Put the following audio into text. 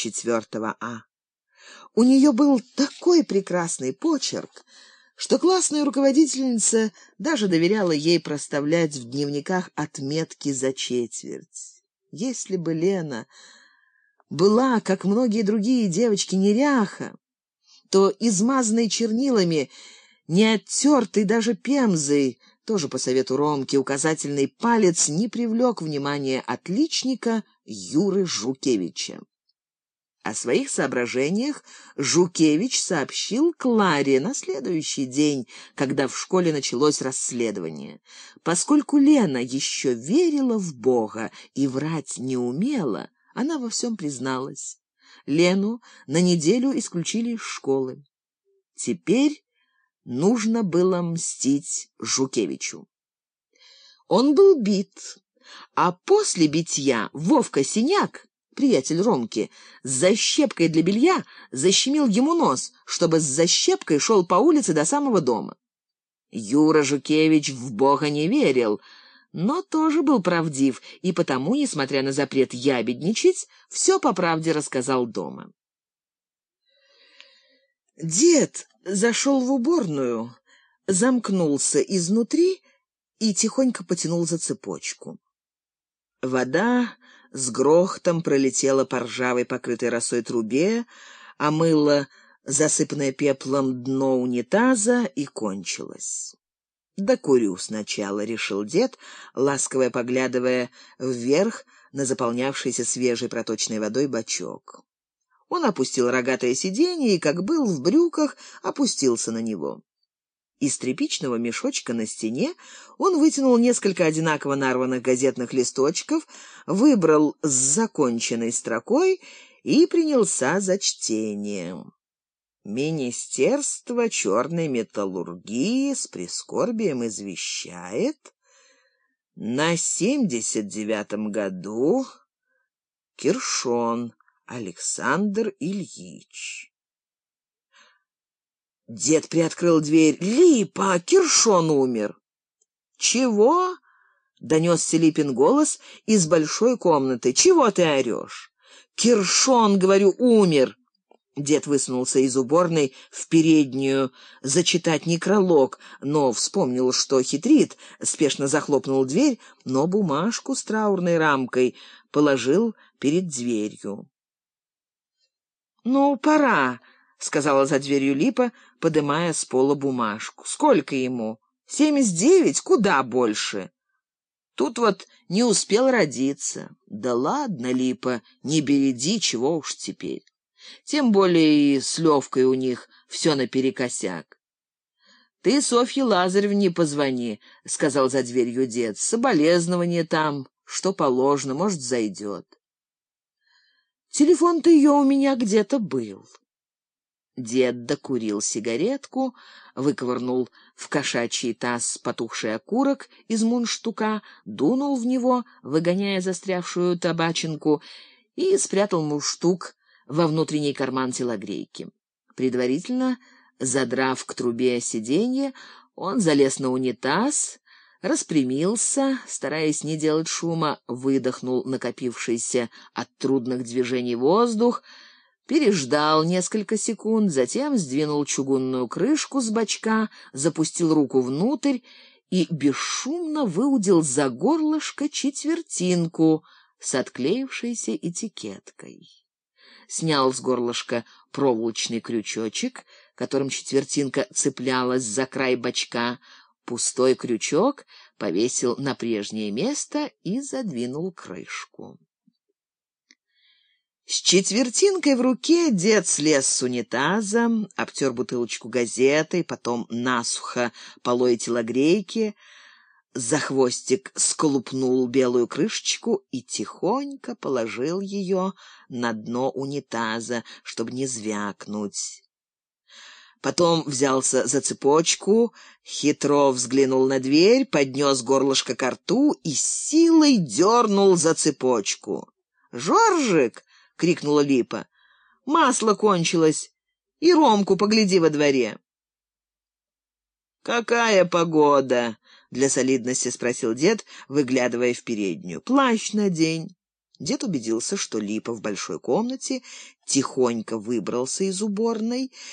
четвертого А. У нее был такой прекрасный почерк, что классная руководительница даже доверяла ей проставлять в дневниках отметки за четверть. Если бы Лена была, как многие другие девочки, неряха, то измазанной чернилами, не оттертой даже пемзой, тоже по совету Ромки, указательный палец не привлек внимания отличника Юры Жукевича. О своих соображениях Жукевич сообщил Кларе на следующий день, когда в школе началось расследование. Поскольку Лена еще верила в Бога и врать не умела, она во всем призналась. Лену на неделю исключили из школы. Теперь нужно было мстить Жукевичу. Он был бит, а после битья Вовка Синяк приятель Ромки, с защепкой для белья защемил ему нос, чтобы с защепкой шел по улице до самого дома. Юра Жукевич в Бога не верил, но тоже был правдив, и потому, несмотря на запрет ябедничать, все по правде рассказал дома. Дед зашел в уборную, замкнулся изнутри и тихонько потянул за цепочку. Вода с грохотом пролетела по ржавой, покрытой росой трубе, омыла засыпанное пеплом дно унитаза и кончилась. «Да курю сначала», — решил дед, ласково поглядывая вверх на заполнявшийся свежей проточной водой бачок. Он опустил рогатое сиденье и, как был в брюках, опустился на него. Из тряпичного мешочка на стене он вытянул несколько одинаково нарванных газетных листочков, выбрал с законченной строкой и принялся за чтение. Министерство черной металлургии с прискорбием извещает, на семьдесят девятом году Киршон Александр Ильич. Дед приоткрыл дверь. «Липа! Киршон умер!» «Чего?» — донесся Липин голос из большой комнаты. «Чего ты орешь?» «Киршон, говорю, умер!» Дед высунулся из уборной в переднюю зачитать некролог, но вспомнил, что хитрит, спешно захлопнул дверь, но бумажку с траурной рамкой положил перед дверью. «Ну, пора!» — сказала за дверью Липа, подымая с пола бумажку. «Сколько ему? Семьдесят девять? Куда больше?» Тут вот не успел родиться. Да ладно, Липа, не береди, чего уж теперь. Тем более и с Левкой у них все наперекосяк. «Ты Софье Лазаревне позвони», — сказал за дверью дед. «Соболезнование там, что положено, может, зайдет». Телефон-то ее у меня где-то был. Дед докурил сигаретку, выковырнул в кошачий таз потухший окурок из мундштука, дунул в него, выгоняя застрявшую табачинку, и спрятал мундштук во внутренний карман телогрейки. Предварительно, задрав к трубе сиденье, он залез на унитаз, распрямился, стараясь не делать шума, выдохнул накопившийся от трудных движений воздух, переждал несколько секунд, затем сдвинул чугунную крышку с бачка, запустил руку внутрь и бесшумно выудил за горлышко четвертинку с отклеившейся этикеткой. Снял с горлышка проволочный крючочек, которым четвертинка цеплялась за край бачка, пустой крючок повесил на прежнее место и задвинул крышку. С четвертинкой в руке дед слез с унитаза, обтер бутылочку газетой, потом насухо полой телогрейки, за хвостик сколупнул белую крышечку и тихонько положил ее на дно унитаза, чтобы не звякнуть. Потом взялся за цепочку, хитро взглянул на дверь, поднес горлышко к рту и силой дернул за цепочку. «Жоржик!» Крикнула Липа. Масло кончилось. И Ромку погляди во дворе. Какая погода? для солидности спросил дед, выглядывая в переднюю. Плащ на день. Дед убедился, что Липа в большой комнате, тихонько выбрался из уборной